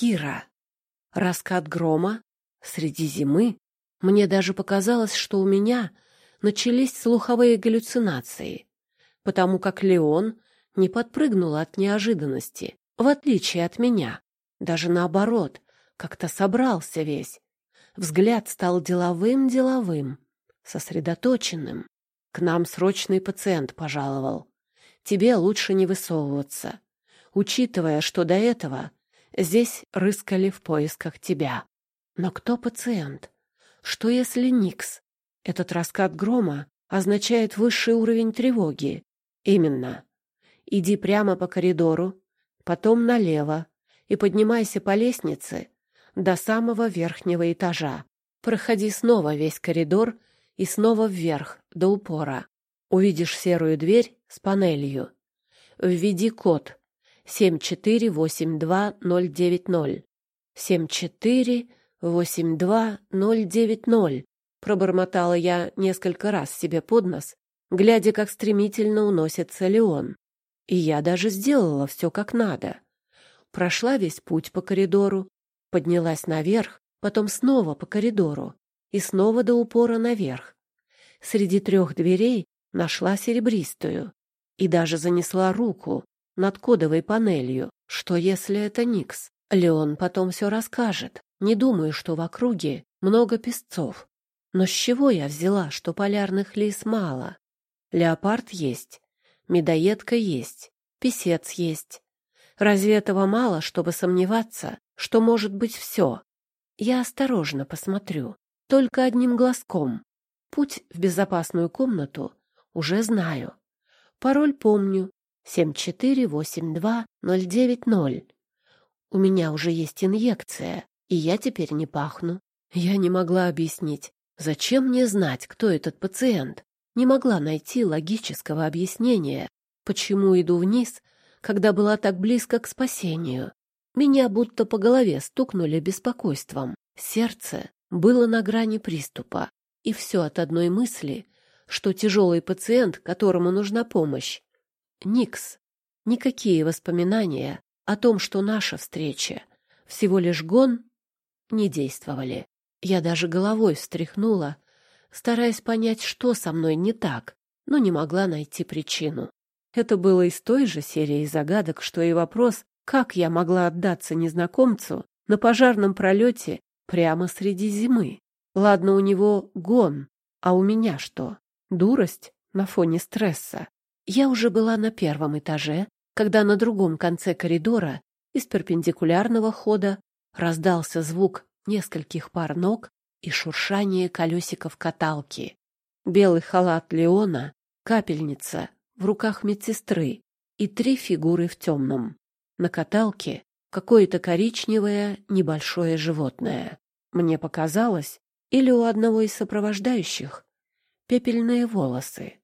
Кира. Раскат грома среди зимы. Мне даже показалось, что у меня начались слуховые галлюцинации, потому как Леон не подпрыгнул от неожиданности, в отличие от меня. Даже наоборот, как-то собрался весь. Взгляд стал деловым-деловым, сосредоточенным. К нам срочный пациент пожаловал. Тебе лучше не высовываться, учитывая, что до этого здесь рыскали в поисках тебя. Но кто пациент? Что если Никс? Этот раскат грома означает высший уровень тревоги. Именно. Иди прямо по коридору, потом налево и поднимайся по лестнице до самого верхнего этажа. Проходи снова весь коридор и снова вверх, до упора. Увидишь серую дверь с панелью. Введи код 7482090. 7482090. Пробормотала я несколько раз себе под нос, глядя, как стремительно уносится Леон. И я даже сделала все как надо. Прошла весь путь по коридору, поднялась наверх, потом снова по коридору и снова до упора наверх. Среди трех дверей нашла серебристую и даже занесла руку над кодовой панелью. Что если это Никс? Леон потом все расскажет. Не думаю, что в округе много песцов. Но с чего я взяла, что полярных лис мало? Леопард есть, медоедка есть, писец есть. Разве этого мало, чтобы сомневаться, что может быть все? Я осторожно посмотрю, только одним глазком. Путь в безопасную комнату уже знаю. Пароль помню. 7482090. У меня уже есть инъекция, и я теперь не пахну. Я не могла объяснить, зачем мне знать, кто этот пациент. Не могла найти логического объяснения, почему иду вниз, когда была так близко к спасению. Меня будто по голове стукнули беспокойством. Сердце было на грани приступа, и все от одной мысли, что тяжелый пациент, которому нужна помощь. Никс. Никакие воспоминания о том, что наша встреча всего лишь гон, не действовали. Я даже головой встряхнула, стараясь понять, что со мной не так, но не могла найти причину. Это было из той же серии загадок, что и вопрос, как я могла отдаться незнакомцу на пожарном пролете прямо среди зимы. Ладно, у него гон, а у меня что? Дурость на фоне стресса. Я уже была на первом этаже, когда на другом конце коридора из перпендикулярного хода раздался звук нескольких пар ног и шуршание колесиков каталки. Белый халат Леона, капельница в руках медсестры и три фигуры в темном. На каталке какое-то коричневое небольшое животное. Мне показалось, или у одного из сопровождающих пепельные волосы.